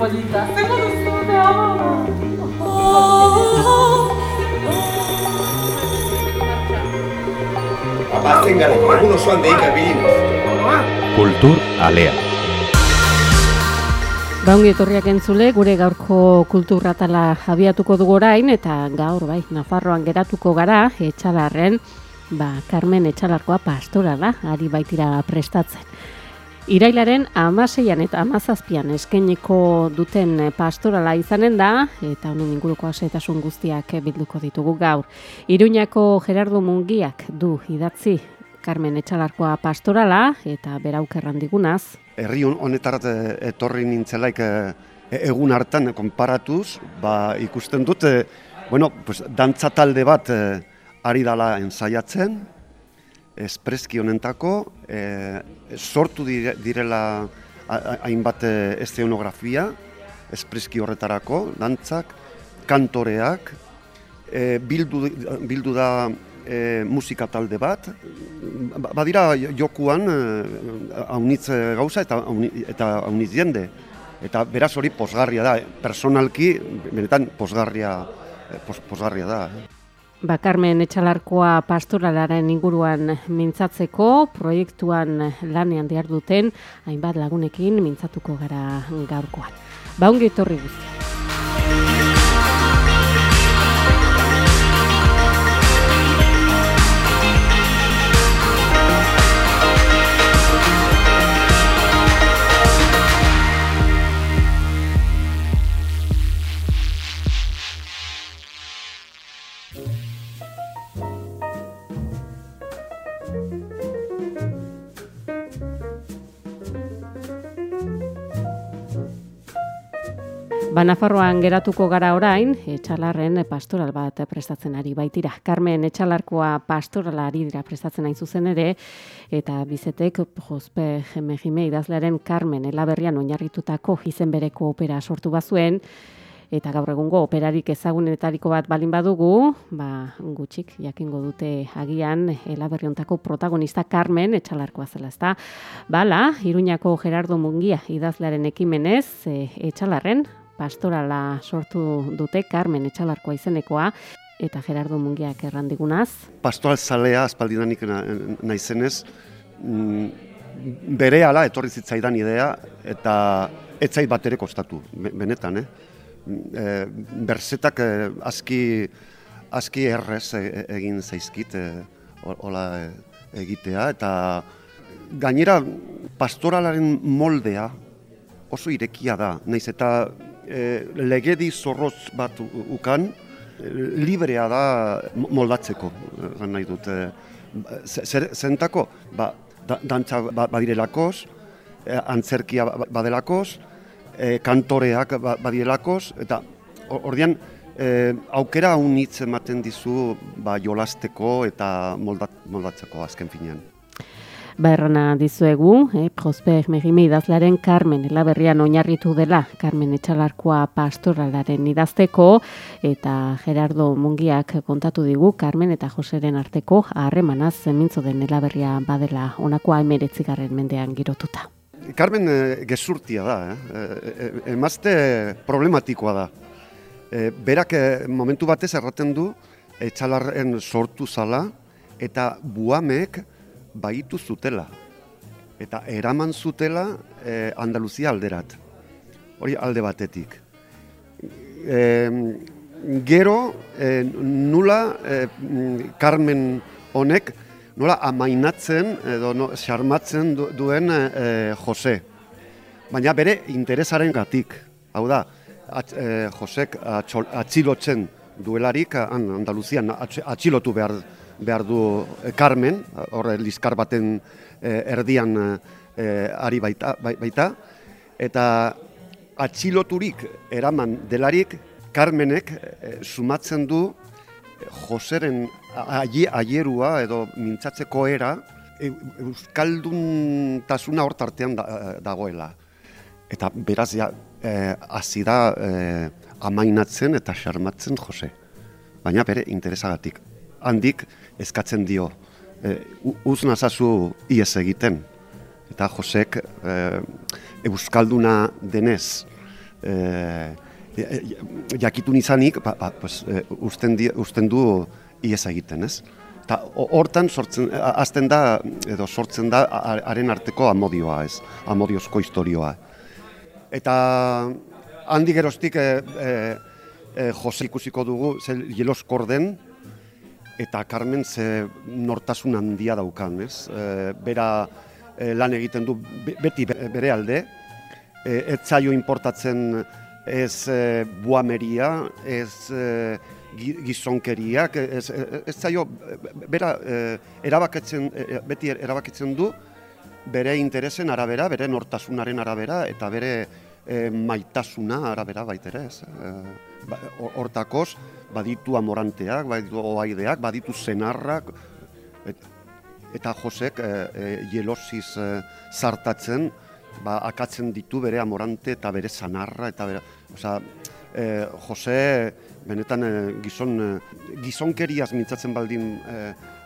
polita, duzu da? Abatzen gara, egun osoan deika bilin. Kultur alea. Gaungi etorriak entzule, gure gaurko kulturratala abiatuko dugu orain, eta gaur bai, Nafarroan geratuko gara, etxalarren, ba, Carmen Etxalarkoa pastorala, ari baitira prestatzen. Irailaren amaseian eta amazazpian eskeniko duten pastorala izanen da, eta honen inguruko asetasun guztiak bilduko ditugu gaur. Iruñako Gerardo Mungiak du idatzi Carmen Etxalarkoa pastorala, eta berauk errandigunaz, herri hon- honetarat eh, etorri nintzelaik eh, egun hartan konparatuz, ba, ikusten dut, eh, bueno, pues, dantza talde bat eh, ari dala ensaiatzen, espreski honentako, eh, sortu dire- direla hainbat eh, eszenografia, espreski horretarako, dantzak, kantoreak, eh, bildu, bildu da eh, musika talde bat, Ba- badira jokuan haunitz eh, gauza eta eta haunitz jende. Eta beraz hori posgarria da, personalki benetan posgarria, pos, posgarria da. Eh. Ba, Carmen Etxalarkoa pastoralaren inguruan mintzatzeko, proiektuan lanean dihar duten, hainbat lagunekin mintzatuko gara gaurkoan. Ba, ongi etorri guzti. Ba, Nafarroan geratuko gara orain, etxalarren pastoral bat prestatzen ari baitira. Carmen etxalarkoa pastorala ari dira prestatzen hain zuzen ere, eta bizetek Jospe Jeme idazlearen Carmen elaberrian oinarritutako izen bereko opera sortu bazuen, eta gaur egungo operarik ezagunetariko bat balin badugu, ba, gutxik jakingo dute agian elaberri hontako protagonista Carmen etxalarkoa zela, ezta? Bala, Iruñako Gerardo Mungia idazlearen ekimenez, e, etxalarren pastorala sortu dute Carmen etxalarkoa izenekoa, eta Gerardo Mungiak errandigunaz. Pastoral zalea, aspaldidanik na, naizenez, mm, bere ala etorri zitzaidan idea, eta etzait bat ere kostatu, be- benetan, eh? E, berzetak eh, aski, aski errez e- egin zaizkit, eh, ho- hola eh, egitea, eta gainera pastoralaren moldea oso irekia da, naiz eta e, legedi zorroz bat ukan, e, librea da mo- moldatzeko, egan nahi dut. Zentako, ba, da, dantza ba, badirelakoz, antzerkia ba- badelakoz, kantoreak ba- badirelakoz, eta or- ordian e, aukera unitz ematen dizu ba, jolasteko eta moldat, moldatzeko azken finean. Ba, errana dizuegu, eh, Prosper Megime idazlearen Carmen elaberrian oinarritu dela Carmen Etxalarkoa pastoralaren idazteko eta Gerardo Mungiak kontatu digu Carmen eta Joseren arteko harremanaz mintzo den elaberria badela honakoa emeretzigarren mendean girotuta. Carmen eh, gezurtia da, eh? E, e, emazte problematikoa da. E, berak eh, momentu batez erraten du etxalarren sortu zala eta buamek baitu zutela. Eta eraman zutela eh, Andaluzia alderat. Hori alde batetik. E, gero eh, nula mm, Carmen honek nola amainatzen edo no, xarmatzen du- duen eh, Jose. Baina bere interesaren gatik. Hau da, at, eh, Josek atxilotzen duelarik Andaluzian atx- atxilotu behar, behar du eh, Carmen, horre liskar baten eh, erdian eh, ari baita, bai- baita, eta atxiloturik eraman delarik Carmenek sumatzen du Joseren aie, aierua edo mintzatzeko era euskaldun tasuna hor tartean da- dagoela. Eta beraz ja, eh, hasi da eh, amainatzen eta xarmatzen Jose. Baina bere interesagatik. Handik eskatzen dio, u- uz nazazu ies egiten. eta Josek e, euskalduna denez e, jakitun izanik, ba, ba, pues, e, usten, di, usten du ies egiten, ez? Eta hortan sortzen, azten da, edo sortzen da, haren arteko amodioa, ez? Amodiozko historioa. Eta handi geroztik e, e, e, Jose ikusiko dugu, ze jelos korden, eta Carmen ze nortasun handia daukan, ez? E, bera e, lan egiten du beti bere alde, e, ez zaio importatzen ez e, buameria, ez e, gizonkeriak, ez, ez zaio, bera e, erabakitzen, e, beti erabakitzen du, bere interesen arabera, bere nortasunaren arabera, eta bere e, maitasuna arabera baitere, ez? E, hortakoz, baditu amoranteak, baditu oaideak, baditu zenarrak, eta Josek e, e, jelosiz e, zartatzen, ba, akatzen ditu bere amorante eta bere zanarra, eta bere, oza, e, Jose, benetan e, gizon, e, gizonkeriaz mintzatzen baldin e,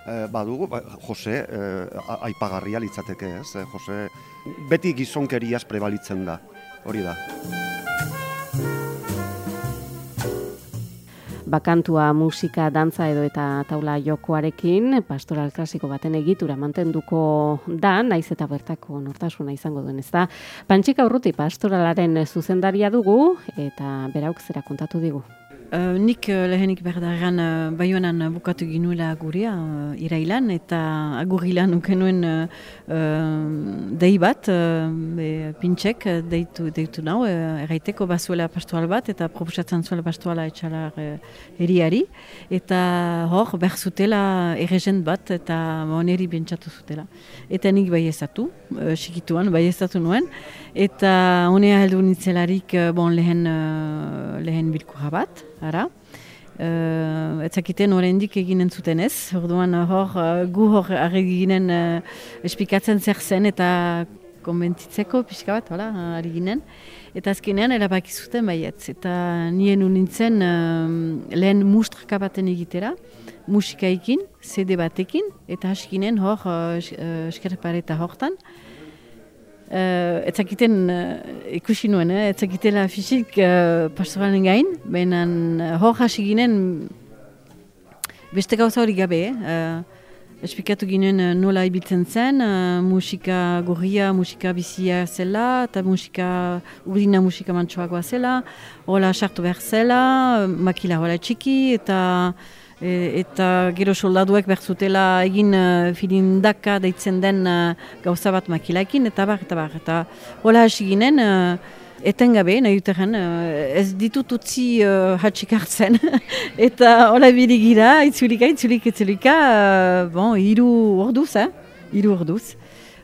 e, badugu, ba, Jose e, aipagarria litzateke ez, e, Jose beti gizonkeriaz prebalitzen da, hori da. Bakantua musika, dantza edo eta taula jokoarekin pastoral klasiko baten egitura mantenduko da, naiz eta bertako nortasuna izango duen, ezta? Pantxika urruti pastoralaren zuzendaria dugu eta berauk zera kontatu digu. Uh, nik uh, lehenik berdarran uh, baionan uh, bukatu ginuela guria uh, irailan eta agurilan ukenuen uh, dei bat, uh, be, pintxek deitu, deitu nau, uh, erraiteko bazuela pastoal bat eta proposatzen zuela pastoala etxalar uh, eriari eta hor berzutela errezent bat eta oneri bentsatu zutela. Eta nik bai ezatu, uh, sikituan bai ezatu nuen eta honea heldu nitzelarik uh, bon, lehen, uh, lehen bilkura bat ara. Uh, etzakiten oraindik eginen zuten ez, orduan hor, uh, gu hor arreginen uh, espikatzen zer zen eta konbentzitzeko pixka bat, hola, ari ginen. Eta azkenean erabaki zuten baietz. Eta nien unintzen uh, lehen mustraka baten egitera, musikaikin, CD batekin, eta haskinen hor, uh, eskerrepareta hortan. Uh, etzakiten uh, ikusi nuen, eh? etzakitela fisik uh, pastoralen gain, baina uh, hor hasi ginen beste gauza hori gabe, uh, espikatu ginen uh, nola ibiltzen zen, uh, musika gorria, musika bizia zela, eta musika urdina musika mantsoagoa zela, hola sartu behar zela, makila hola txiki, eta E, eta gero soldaduek berzutela egin uh, filindaka deitzen den uh, gauza bat makilakin, eta bar, eta bar, eta hola hasi ginen, uh, etengabe, nahi uteren, uh, ez ditut utzi uh, hatxik hartzen, eta hola birigira, itzulika, itzulika, itzulika, uh, bon, iru orduz, eh? iru orduz,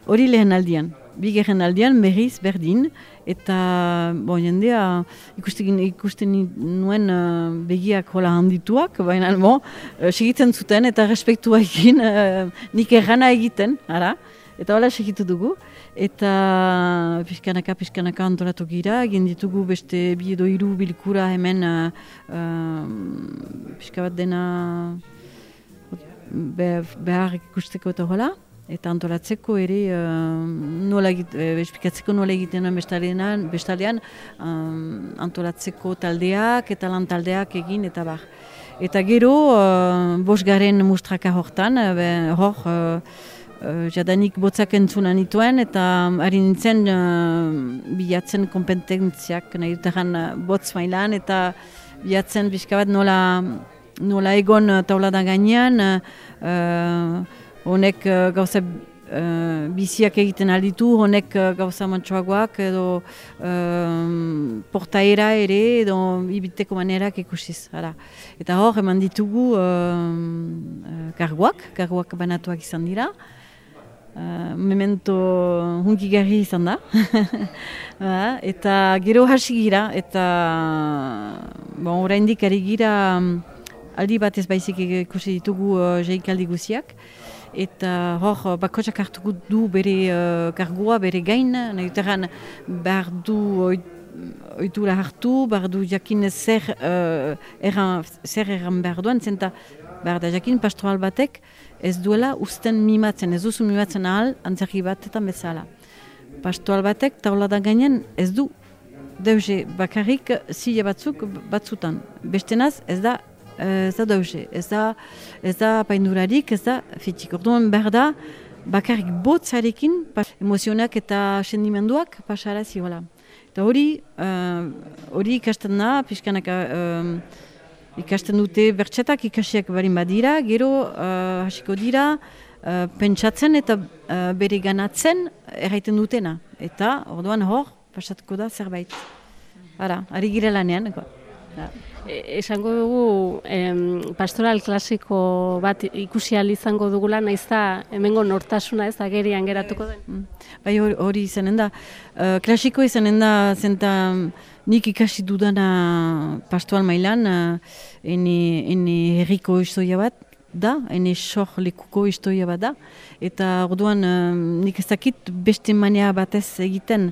hori lehen aldian bigarren aldean berriz berdin, eta bo, jendea ikusten, ikusten nuen uh, begiak hola handituak, baina bo, uh, segitzen zuten eta respektua egin uh, nik errana egiten, ara, eta hola segitu dugu. Eta pixkanaka, pixkanaka antolatu gira, egin ditugu beste bi edo iru bilkura hemen uh, pixka bat dena behar ikusteko eta hola eta antolatzeko ere uh, nola uh, espikatzeko nola egiten bestalean, bestalean um, antolatzeko taldeak eta lan taldeak egin eta bar. Eta gero, uh, bos garen mustraka hortan, uh, hor, uh, uh, jadanik botzak entzunan nituen eta ari nintzen uh, bilatzen kompetentziak nahi dutaran uh, botz mailan eta bilatzen bizkabat nola, nola egon uh, taulada gainean, uh, honek uh, gauza uh, biziak egiten alditu, honek uh, gauza mantxoagoak edo um, portaera ere edo ibiteko manerak ikusiz. Hala. Eta hor, eman ditugu uh, karguak, karguak banatuak izan dira. Uh, memento hunkigarri izan da. ba, eta gero hasi gira, eta bon, oraindik ari gira um, aldi batez baizik ikusi ditugu uh, jeikaldi guziak eta hor bakotsak hartuko du bere uh, kargua, bere gain, nahi behar du oitura hartu, behar du jakin zer, uh, erran, zer erran behar duan, zenta behar da jakin pastoral batek ez duela usten mimatzen, ez duzu mimatzen ahal antzerki bat eta bezala. pastoral batek taulada gainean ez du deuze bakarrik zile batzuk batzutan. Bestenaz ez da ez da deuze, ez da, ez da paindurarik, ez da fitik. Orduan behar da bakarrik botzarekin emozionak eta sendimenduak pasarazi hola. Eta hori, eh, hori ikasten da, pixkanaka eh, ikasten dute bertxetak ikasiak barin badira, gero eh, hasiko dira, eh, pentsatzen eta eh, bere ganatzen erraiten dutena. Eta orduan hor, pasatuko da zerbait. Ara, ari gira lanean. E, esango dugu em, pastoral klasiko bat ikusi ahal izango dugula, naiz da hemengo nortasuna ez agerian geratuko den. Mm. Bai hori, izanen da. Uh, klasiko izanen da, zenta nik ikasi dudana pastoal mailan, uh, ene, ene herriko historia bat da, ene sor lekuko historia bat da. Eta orduan uh, nik ez dakit beste manea batez egiten,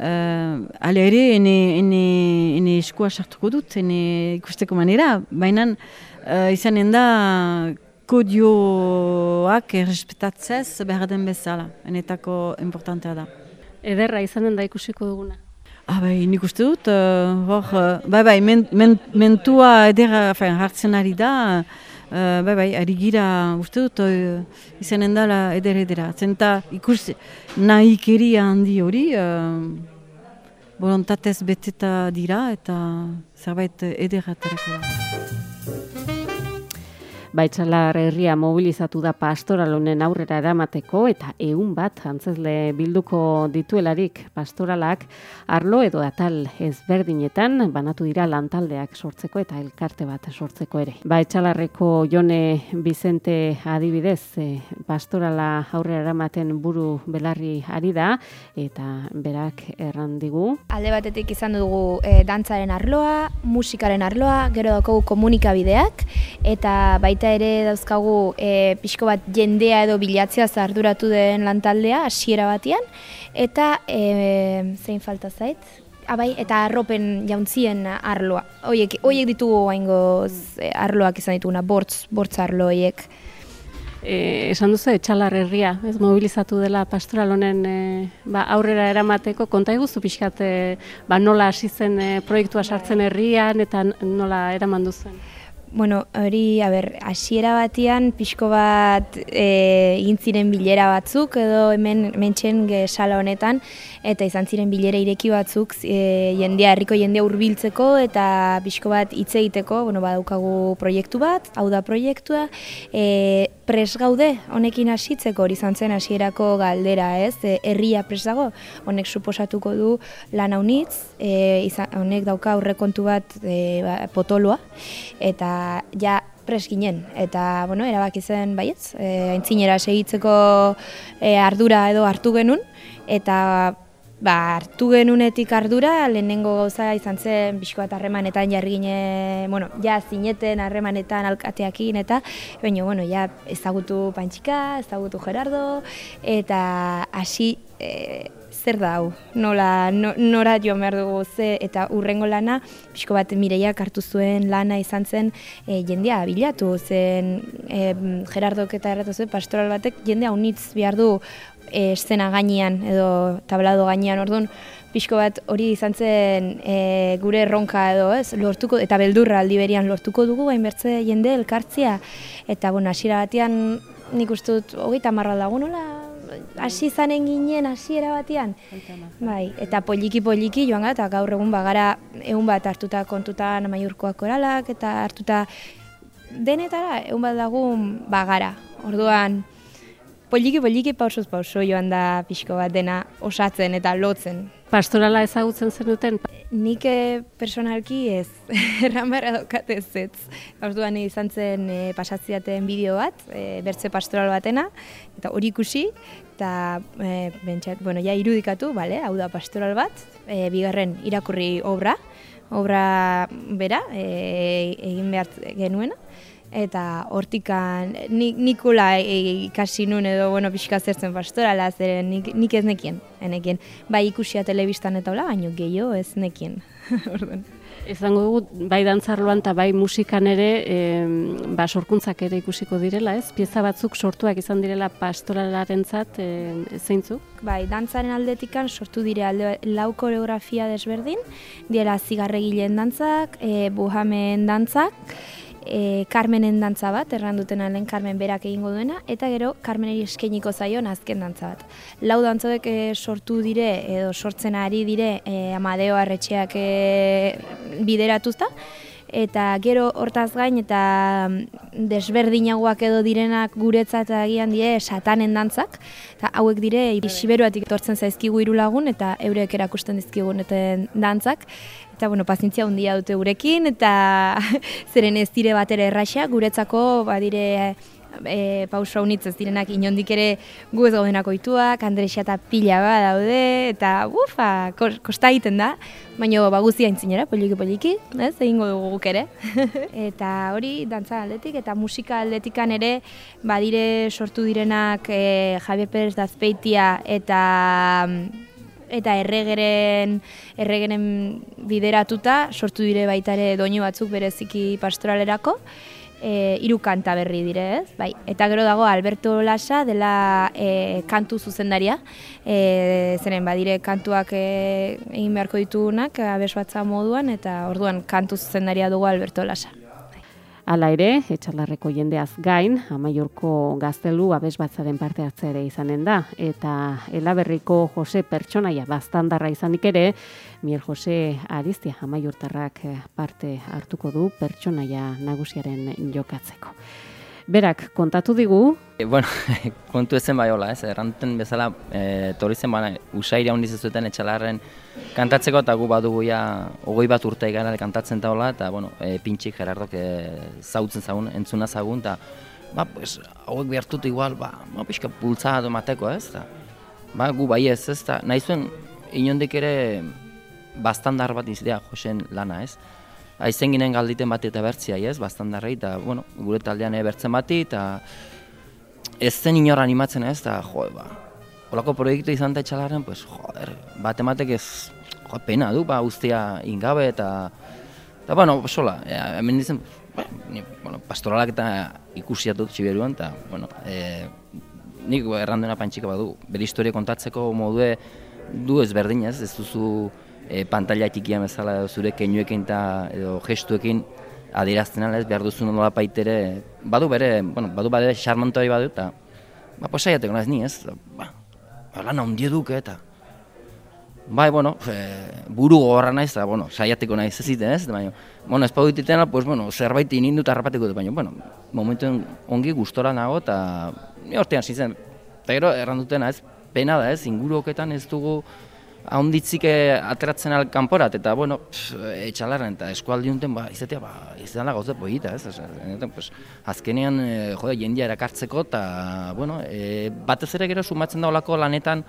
Uh, ale ere, ene, ene, ene eskua sartuko dut, ene ikusteko manera, baina uh, izanen da kodioak errespetatzez behar den bezala, enetako importantea da. Ederra izanen da ikusiko duguna. Ah, bai, nik uste dut, uh, hor, uh, bai, bai, men, men, mentua edera fain, hartzen ari da, uh, bai, bai, ari gira, uste dut, uh, izanen dela edera edera. Zenta ikus nahikeria handi hori, uh, volontatez beteta dira eta zerbait edera aterako da. Baitzalar herria mobilizatu da pastoral honen aurrera eramateko eta ehun bat antzezle bilduko dituelarik pastoralak arlo edo atal ezberdinetan banatu dira lantaldeak sortzeko eta elkarte bat sortzeko ere. Baitzalarreko Jone Vicente adibidez eh, pastorala aurrera eramaten buru belarri ari da eta berak erran digu Alde batetik izan dugu e, dantzaren arloa, musikaren arloa, gero daukagu komunikabideak, eta baita ere dauzkagu e, pixko bat jendea edo bilatzea arduratu den lantaldea, hasiera batean, eta e, zein falta zait? Abai, eta arropen jauntzien arloa. Hoiek, hoiek ditugu gaingoz e, arloak izan dituguna, bortz, bortz arlo hoiek. E, esan duzu etxalar herria, ez mobilizatu dela pastoral honen e, ba, aurrera eramateko, konta iguzu pixkat e, ba, nola hasi zen e, proiektua sartzen herrian eta nola eraman duzen. Bueno, hori, a ber, hasiera batean pixko bat e, egin ziren bilera batzuk edo hemen mentxen sala honetan eta izan ziren bilera ireki batzuk e, jendea herriko jendea hurbiltzeko eta pixko bat hitz egiteko, bueno, badaukagu proiektu bat, hau da proiektua, e, pres gaude honekin hasitzeko hori izan zen hasierako galdera, ez? E, herria pres dago, honek suposatuko du lan haunitz, e, honek dauka aurrekontu bat e, ba, potoloa, eta ja pres ginen, eta bueno, erabaki zen baietz, e, aintzinera segitzeko e, ardura edo hartu genuen, eta ba, hartu genunetik ardura, lehenengo gauza izan zen pixko bat harremanetan jarri bueno, ja zineten harremanetan alkateakin, eta baina, bueno, ja ezagutu Pantxika, ezagutu Gerardo, eta hasi e, zer da hau, nola, no, nora joan behar dugu ze, eta urrengo lana, pixko bat mireiak hartu zuen lana izan zen e, jendea bilatu, zen e, Gerardok eta erratu zuen pastoral batek jendea unitz behar du e, eszena gainean edo tablado gainean, orduan, pixko bat hori izan zen e, gure erronka edo, ez, lortuko, eta beldurra aldi berian lortuko dugu, hainbertze jende elkartzia, eta, bueno, hasiera batean nik uste dut, hogeita marra dago nola, hasi izanen ginen hasiera batean. Bai, eta poliki poliki joan gara, eta gaur egun bagara egun bat hartuta kontutan amaiurkoak koralak, eta hartuta denetara egun bat lagun bagara. Orduan, poliki poliki pausuz pauso joan da pixko bat dena osatzen eta lotzen. Pastorala ezagutzen zenuten, Nik eh, personalki ez, erran beharra daukat ez ez. Orduan izan zen e, pasatziaten bideo bat, e, bertze pastoral batena, eta hori ikusi, eta e, bentsat, bueno, ja irudikatu, bale, hau da pastoral bat, e, bigarren irakurri obra, obra bera, e, egin behar genuena, eta hortikan nik, nikula e, ikasi nun edo bueno, pixka zertzen pastorala, zeren nik, nik ez nekien, enekien. Bai ikusia telebistan eta hola, baino gehiago ez nekien. Orduan. Ezango dugu, bai dantzarloan eta bai musikan ere, e, ba, sorkuntzak ere ikusiko direla, ez? Pieza batzuk sortuak izan direla pastoralarentzat e, zeintzuk? Bai, dantzaren aldetikan sortu dire alde, lau koreografia desberdin, diela zigarregileen dantzak, e, buhamen dantzak, e, Carmenen dantza bat, erranduten lehen Carmen berak egingo duena, eta gero Carmeneri eskainiko zaion azken dantza bat. Lau dantzoek e, sortu dire, edo sortzen ari dire, e, Amadeo Arretxeak e, bideratuzta, eta gero hortaz gain eta desberdinagoak edo direnak guretzat agian die satanen dantzak. Eta hauek dire siberuatik etortzen zaizkigu hiru lagun eta eurek erakusten dizkigun eta dantzak. Eta bueno, pazientzia handia dute gurekin eta zeren ez dire batera erraxa. Guretzako badire e, pauso haunitz ez direnak inondik ere gu ez gaudenak oituak, Andresia eta pila ba daude, eta ufa, kosta egiten da, baina ba guztia intzinera, poliki poliki, ez, egingo dugu guk ere. eta hori, dantza aldetik, eta musika aldetikan ere, badire sortu direnak e, Javier Pérez Dazpeitia eta eta erregeren, erregeren bideratuta, sortu dire baita ere doinu batzuk bereziki pastoralerako e, iru kanta berri dire, ez? Bai. Eta gero dago Alberto Lasa dela e, kantu zuzendaria, e, zeren badire kantuak e, egin beharko ditugunak, abes batza moduan, eta orduan kantu zuzendaria dugu Alberto Lasa. Hala ere, etxalarreko jendeaz gain, amaiurko gaztelu abes batzaren parte hartza ere izanen da, eta elaberriko Jose pertsonaia bastandarra izanik ere, Mier Jose Ariztia amaiurtarrak parte hartuko du pertsonaia nagusiaren jokatzeko. Berak, kontatu digu? E, bueno, kontu ezen bai hola, ez, errantuten bezala, e, torri zen baina, usairia hondiz ez duten etxalarren kantatzeko, eta gu badugu ja, ogoi bat urte gara kantatzen da hola, eta, bueno, e, pintxik Gerardok e, zautzen zagun, entzuna zagun, eta, ba, pues, hauek behartut igual, ba, ba pixka pultza mateko, ez, eta, ba, gu bai ez, ez, eta, nahi zuen, inondik ere, bastandar bat izatea Josen lana, ez, aizen ginen galditen bat eta bertzia, ez, bastandarrei, eta, bueno, gure taldean bertzen bati, eta ez zen inor animatzen ez, eta, jo, ba, holako proiektu izan da etxalaren, pues, joder, bat ematek ez, jo, pena du, ba, ustea ingabe, eta, eta, bueno, sola, ja, hemen dizen, ni, bueno, pastoralak eta ikusiatut txiberuan, eta, bueno, e, nik errandena pantxika badu, bere historia kontatzeko modue du ez berdin ez, ez duzu, e, pantalla txikia bezala zure keinuekin eta edo gestuekin adierazten ala ez behar duzu nola paitere badu bere, bueno, badu bere xarmantoari badu eta ba, posaiateko naiz ni ez, ba, ba lan handi duke eta Bai, bueno, e, buru gogorra naiz, eta, bueno, saiateko naiz ez ziten, ez? Baina, bueno, ez ditena, pues, bueno, zerbait inindu eta harrapateko dut, baina, bueno, momentuen ongi gustora nago, eta ni hortean zizen, eta gero, errandutena, ez, pena da, ez, inguruoketan ez dugu, ahonditzik ateratzen al kanporat eta bueno, etxalarren eta eskualdi unten ba izatea ba izan da gauza polita, ez? pues, azkenean e, jode jendia erakartzeko eta bueno, e, batez ere gero sumatzen da holako lanetan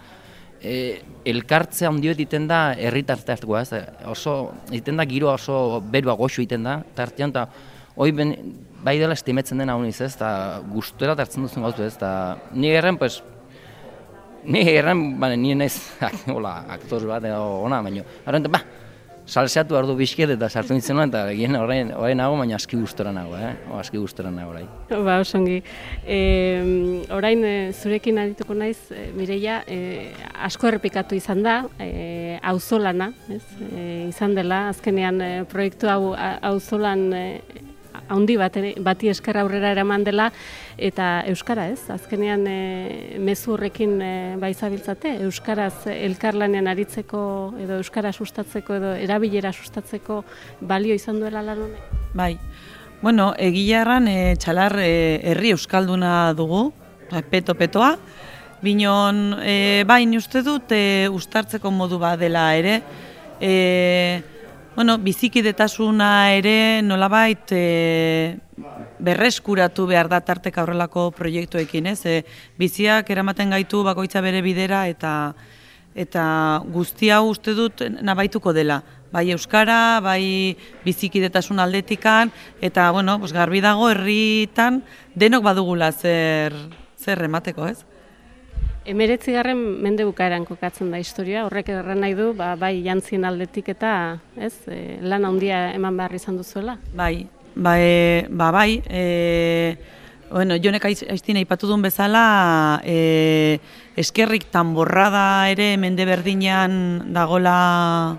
e, elkartzea ondio egiten da herritartearteko, ez? Oso egiten da giro oso berua goxu egiten da tartean ta hoi ben bai dela estimetzen dena honiz, ez? Ta gustura hartzen duzun gauzu, ez? Ta ni erren pues Ni erran, bane, ni naiz, hola, aktor bat edo ona, baina, arrenta, ba, salseatu ardu bizkiet eta sartu nintzen eta egin horrein, horrein nago, baina aski gustora nago, eh? O, aski gustora nago, orai. Ba, osongi. E, orain, e, zurekin adituko naiz, e, Mireia, e, asko errepikatu izan da, e, auzolana, ez? E, izan dela, azkenean e, proiektu hau auzolan e, handi bat, bati esker aurrera eraman dela eta euskara, ez? Azkenean e, mezu horrekin e, bai zabiltzate, euskaraz elkarlanean aritzeko edo euskara sustatzeko edo erabilera sustatzeko balio izan duela lan honek. Bai. Bueno, egia erran e, txalar e, herri euskalduna dugu, peto petoa. Binon, e, bai, uste dut, e, ustartzeko modu bat dela ere, e, Bueno, bizikidetasuna ere nolabait e, berreskuratu behar da tartek aurrelako proiektuekin, ez? E, biziak eramaten gaitu bakoitza bere bidera eta eta guzti hau uste dut nabaituko dela. Bai euskara, bai bizikidetasun aldetikan eta bueno, pues garbi dago herritan denok badugula zer zer emateko, ez? Emeretzigarren mende bukaeran kokatzen da historia, horrek erran nahi du, ba, bai jantzien aldetik eta ez, e, lan handia eman behar izan duzuela. Bai, ba, e, ba bai, e, bueno, jonek aiz- aiztin aipatu duen bezala, e, eskerrik tanborrada ere mende berdinean dagola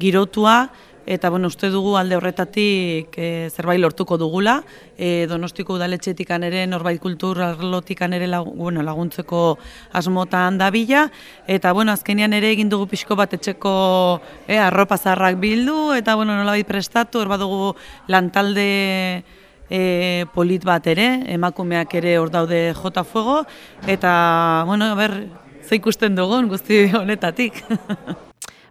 girotua, eta bueno, uste dugu alde horretatik e, zerbait lortuko dugula, e, donostiko udaletxetikan ere, norbait kultur arlotikan ere lagu, bueno, laguntzeko asmotan dabila, eta bueno, azkenean ere egin dugu pixko bat etxeko e, arropa zaharrak bildu, eta bueno, nolabait prestatu, hor badugu lantalde e, polit bat ere, emakumeak ere hor daude jota fuego, eta, bueno, ber, ze ikusten dugun guzti honetatik.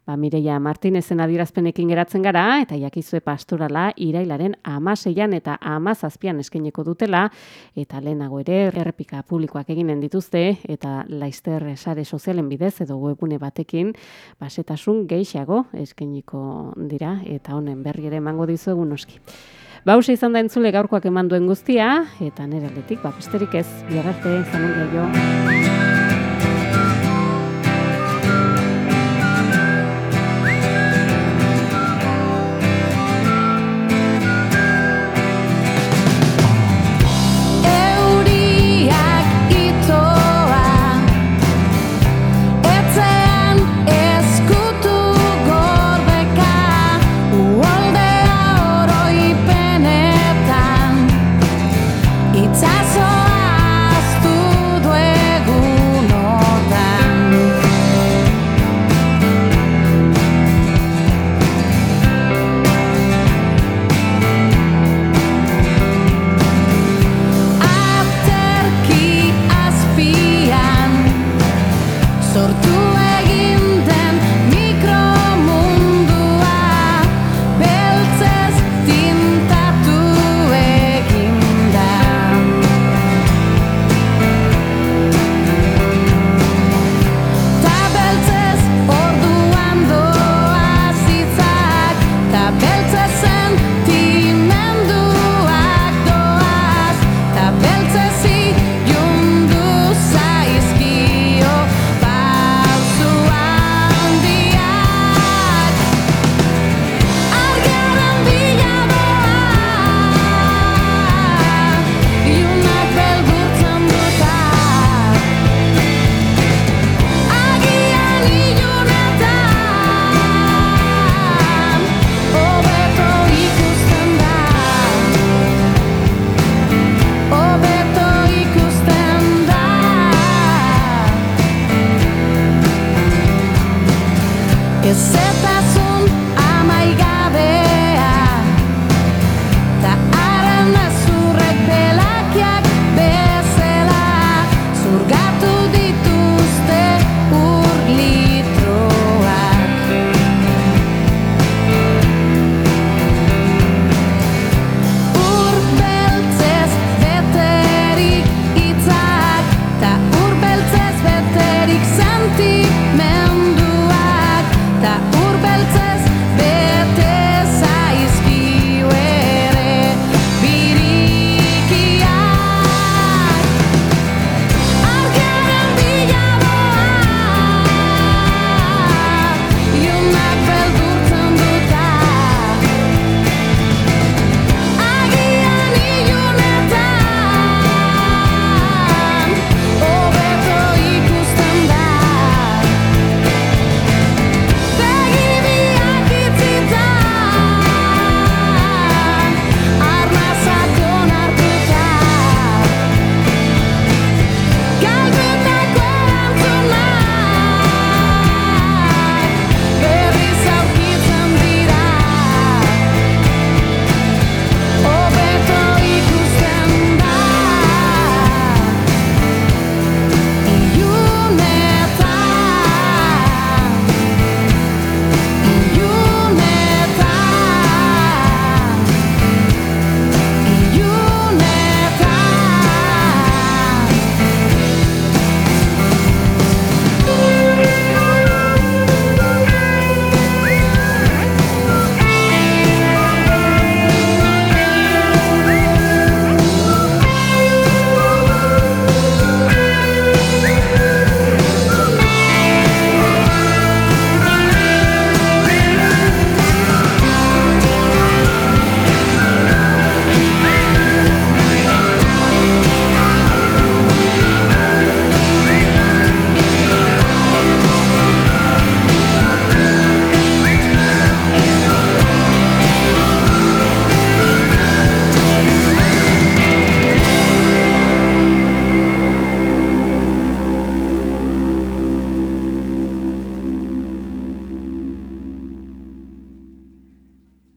Ba, Mireia Martinezen adierazpenekin geratzen gara, eta jakizue pastorala irailaren amaseian eta amazazpian eskeneko dutela, eta lehenago ere errepika publikoak eginen dituzte, eta laizter sare sozialen bidez edo webune batekin, basetasun gehiago eskeniko dira, eta honen berri ere emango dizuegu noski. Ba, hausia izan da entzule gaurkoak eman duen guztia, eta nire aldetik, ba, besterik ez, bihar arte, izan